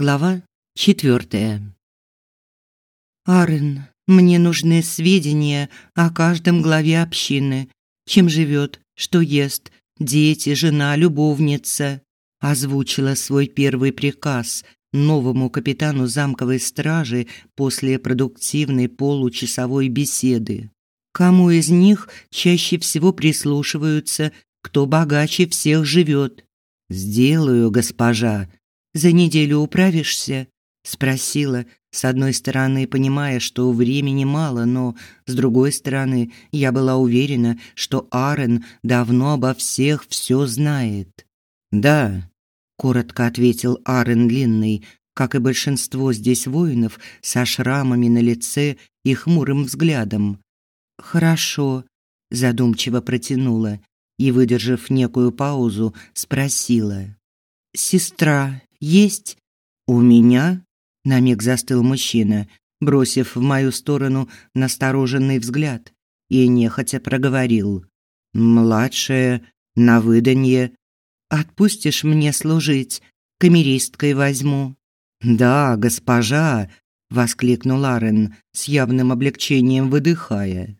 Глава четвертая. Арен, мне нужны сведения о каждом главе общины. Чем живет, что ест, дети, жена, любовница. Озвучила свой первый приказ новому капитану замковой стражи после продуктивной получасовой беседы. Кому из них чаще всего прислушиваются, кто богаче всех живет? Сделаю, госпожа, за неделю управишься?» – спросила, с одной стороны, понимая, что времени мало, но с другой стороны, я была уверена, что Арен давно обо всех все знает. «Да», – коротко ответил Арен Длинный, как и большинство здесь воинов, со шрамами на лице и хмурым взглядом. «Хорошо», – задумчиво протянула и, выдержав некую паузу, спросила. «Сестра есть у меня?» На миг застыл мужчина, бросив в мою сторону настороженный взгляд, и нехотя проговорил: "Младшая на выданье. Отпустишь мне служить, камеристкой возьму". "Да, госпожа", воскликнул Арен с явным облегчением выдыхая.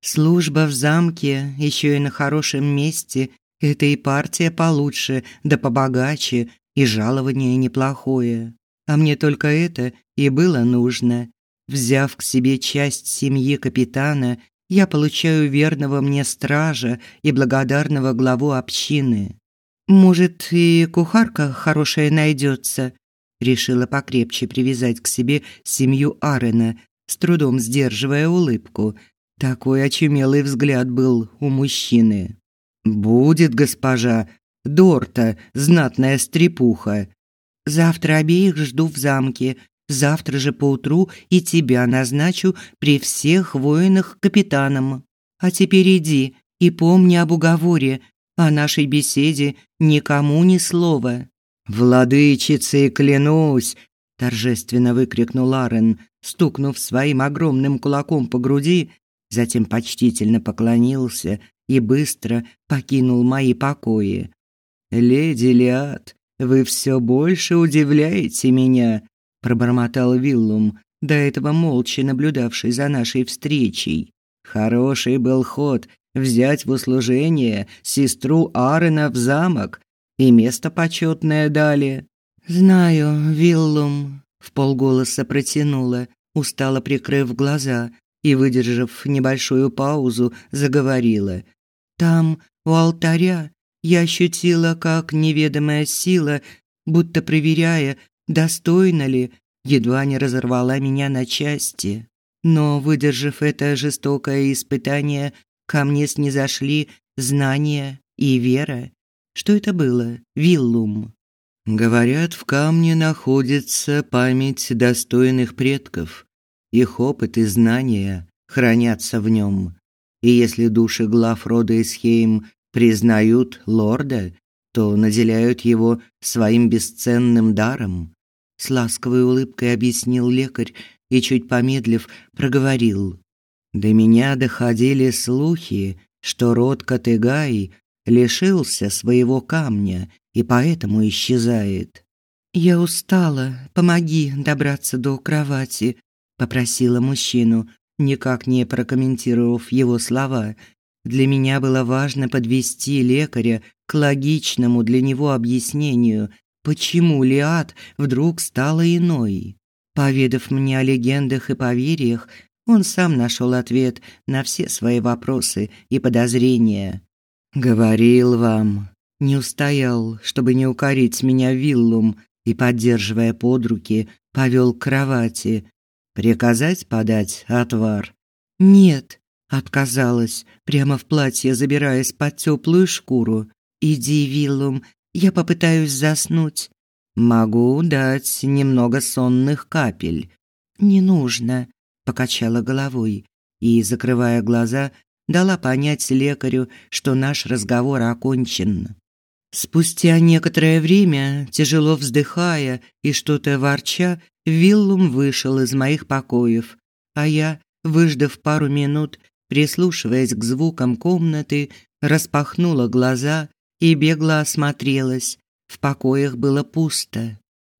Служба в замке, еще и на хорошем месте, это и партия получше, да побогаче, и жалование неплохое. А мне только это и было нужно. Взяв к себе часть семьи капитана, я получаю верного мне стража и благодарного главу общины. Может, и кухарка хорошая найдется. Решила покрепче привязать к себе семью Арена, с трудом сдерживая улыбку. Такой очумелый взгляд был у мужчины. «Будет, госпожа, Дорта, знатная стрепуха. Завтра обеих жду в замке. Завтра же поутру и тебя назначу при всех воинах капитаном. А теперь иди и помни об уговоре, о нашей беседе никому ни слова. Владычице клянусь, торжественно выкрикнул Арен, стукнув своим огромным кулаком по груди, затем почтительно поклонился и быстро покинул мои покои. «Леди Лиад, вы все больше удивляете меня», – пробормотал Виллум, до этого молча наблюдавший за нашей встречей. «Хороший был ход взять в услужение сестру Арена в замок, и место почетное дали». «Знаю, Виллум», – в полголоса протянула, устало прикрыв глаза и, выдержав небольшую паузу, заговорила. «Там, у алтаря, я ощутила, как неведомая сила, будто проверяя, достойно ли, едва не разорвала меня на части. Но, выдержав это жестокое испытание, ко мне снизошли знания и вера. Что это было? Виллум. Говорят, в камне находится память достойных предков. Их опыт и знания хранятся в нем. И если души глав рода Исхейм признают лорда, то наделяют его своим бесценным даром. С ласковой улыбкой объяснил лекарь и чуть помедлив проговорил: "До меня доходили слухи, что род Катыгай лишился своего камня и поэтому исчезает. Я устала, помоги добраться до кровати, попросила мужчину, никак не прокомментировав его слова, для меня было важно подвести лекаря к логичному для него объяснению, почему Лиад вдруг стала иной. Поведав мне о легендах и поверьях, он сам нашел ответ на все свои вопросы и подозрения. «Говорил вам», не устоял, чтобы не укорить меня виллум, и, поддерживая под руки, повел к кровати. «Приказать подать отвар?» «Нет», Отказалась, прямо в платье забираясь под теплую шкуру. «Иди, Виллум, я попытаюсь заснуть». «Могу дать немного сонных капель». «Не нужно», – покачала головой и, закрывая глаза, дала понять лекарю, что наш разговор окончен. Спустя некоторое время, тяжело вздыхая и что-то ворча, Виллум вышел из моих покоев, а я, выждав пару минут, прислушиваясь к звукам комнаты, распахнула глаза и бегло осмотрелась. В покоях было пусто.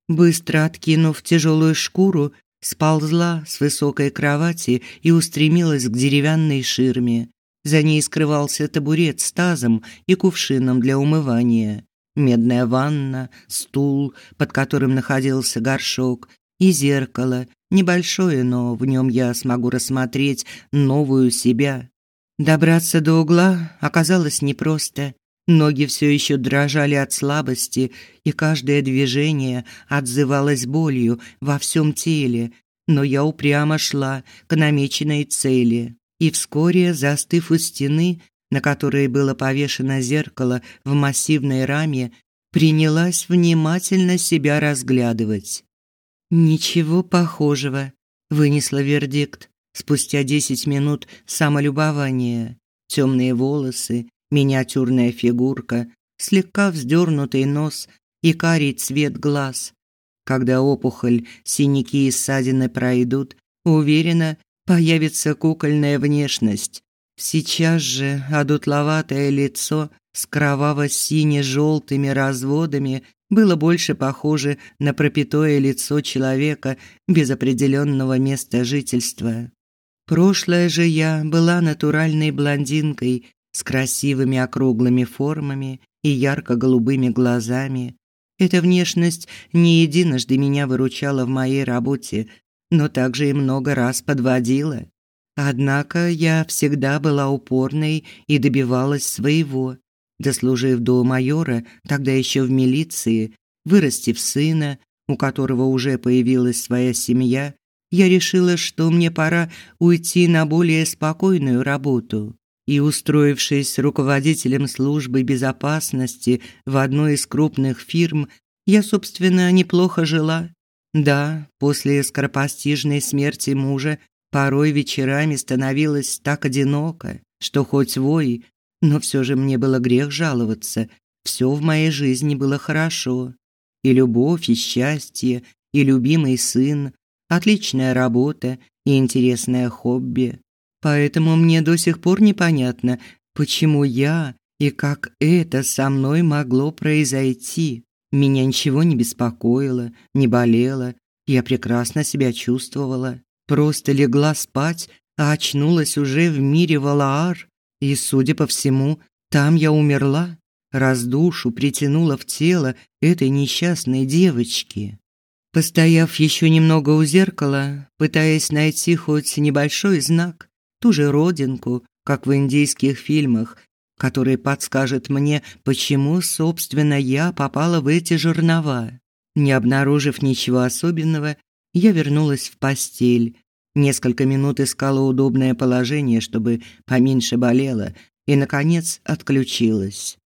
Быстро откинув тяжелую шкуру, сползла с высокой кровати и устремилась к деревянной ширме. За ней скрывался табурет с тазом и кувшином для умывания, медная ванна, стул, под которым находился горшок, и зеркало, небольшое, но в нем я смогу рассмотреть новую себя. Добраться до угла оказалось непросто. Ноги все еще дрожали от слабости, и каждое движение отзывалось болью во всем теле, но я упрямо шла к намеченной цели. И вскоре, застыв у стены, на которой было повешено зеркало в массивной раме, принялась внимательно себя разглядывать. Ничего похожего, вынесла вердикт спустя десять минут самолюбования. Темные волосы, миниатюрная фигурка, слегка вздернутый нос и карий цвет глаз. Когда опухоль, синяки и ссадины пройдут, уверенно появится кукольная внешность. Сейчас же одутловатое лицо с кроваво-сине-желтыми разводами было больше похоже на пропитое лицо человека без определенного места жительства. Прошлое же я была натуральной блондинкой с красивыми округлыми формами и ярко-голубыми глазами. Эта внешность не единожды меня выручала в моей работе, но также и много раз подводила. Однако я всегда была упорной и добивалась своего. Дослужив до майора, тогда еще в милиции, вырастив сына, у которого уже появилась своя семья, я решила, что мне пора уйти на более спокойную работу и, устроившись руководителем службы безопасности в одной из крупных фирм, я, собственно, неплохо жила. Да, после скоропостижной смерти мужа порой вечерами становилось так одиноко, что хоть вой, но все же мне было грех жаловаться. Все в моей жизни было хорошо. И любовь, и счастье, и любимый сын, отличная работа и интересное хобби. Поэтому мне до сих пор непонятно, почему я и как это со мной могло произойти. Меня ничего не беспокоило, не болело, я прекрасно себя чувствовала. Просто легла спать, а очнулась уже в мире Валаар, и, судя по всему, там я умерла, раз душу притянула в тело этой несчастной девочки. Постояв еще немного у зеркала, пытаясь найти хоть небольшой знак, ту же родинку, как в индийских фильмах, который подскажет мне, почему, собственно, я попала в эти жернова. Не обнаружив ничего особенного, я вернулась в постель. Несколько минут искала удобное положение, чтобы поменьше болело, и наконец отключилась.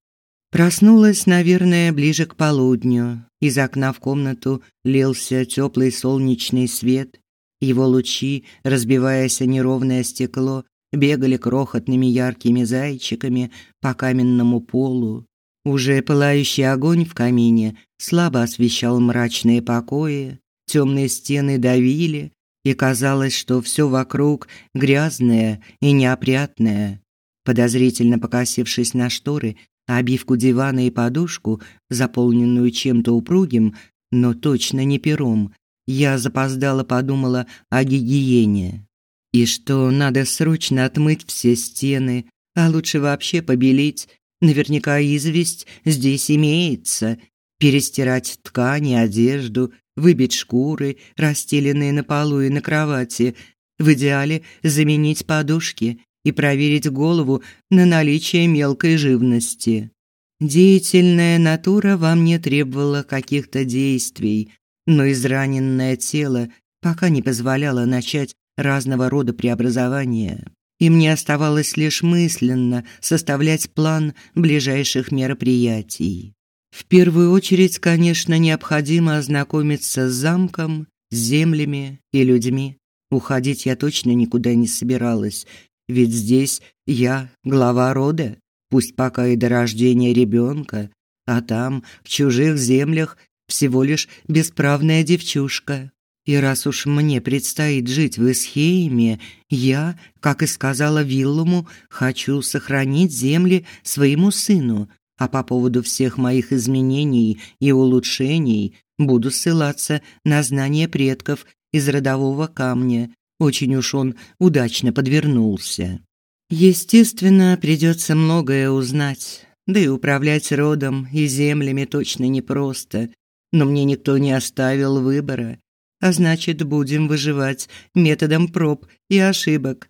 Проснулась, наверное, ближе к полудню. Из окна в комнату лился теплый солнечный свет. Его лучи, разбиваясь о неровное стекло, бегали крохотными яркими зайчиками по каменному полу. Уже пылающий огонь в камине слабо освещал мрачные покои, темные стены давили, и казалось, что все вокруг грязное и неопрятное. Подозрительно покосившись на шторы, обивку дивана и подушку, заполненную чем-то упругим, но точно не пером, я запоздала подумала о гигиене. И что надо срочно отмыть все стены, а лучше вообще побелить. Наверняка известь здесь имеется. Перестирать ткани, одежду, выбить шкуры, расстеленные на полу и на кровати. В идеале заменить подушки и проверить голову на наличие мелкой живности. Деятельная натура во мне требовала каких-то действий, но израненное тело пока не позволяло начать разного рода преобразования. И мне оставалось лишь мысленно составлять план ближайших мероприятий. В первую очередь, конечно, необходимо ознакомиться с замком, с землями и людьми. Уходить я точно никуда не собиралась, ведь здесь я глава рода, пусть пока и до рождения ребенка, а там, в чужих землях, всего лишь бесправная девчушка. И раз уж мне предстоит жить в Исхейме, я, как и сказала Виллуму, хочу сохранить земли своему сыну. А по поводу всех моих изменений и улучшений буду ссылаться на знания предков из родового камня. Очень уж он удачно подвернулся. Естественно, придется многое узнать. Да и управлять родом и землями точно непросто. Но мне никто не оставил выбора. А значит, будем выживать методом проб и ошибок.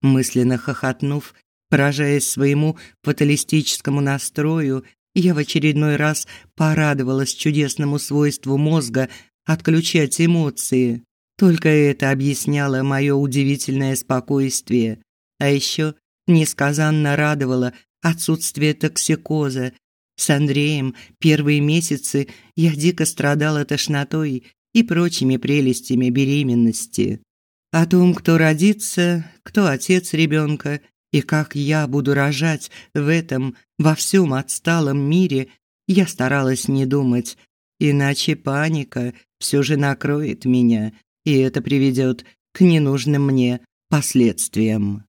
Мысленно хохотнув, поражаясь своему фаталистическому настрою, я в очередной раз порадовалась чудесному свойству мозга отключать эмоции. Только это объясняло мое удивительное спокойствие. А еще несказанно радовало отсутствие токсикоза. С Андреем первые месяцы я дико страдала тошнотой и прочими прелестями беременности. О том, кто родится, кто отец ребенка и как я буду рожать в этом во всем отсталом мире, я старалась не думать, иначе паника все же накроет меня, и это приведет к ненужным мне последствиям.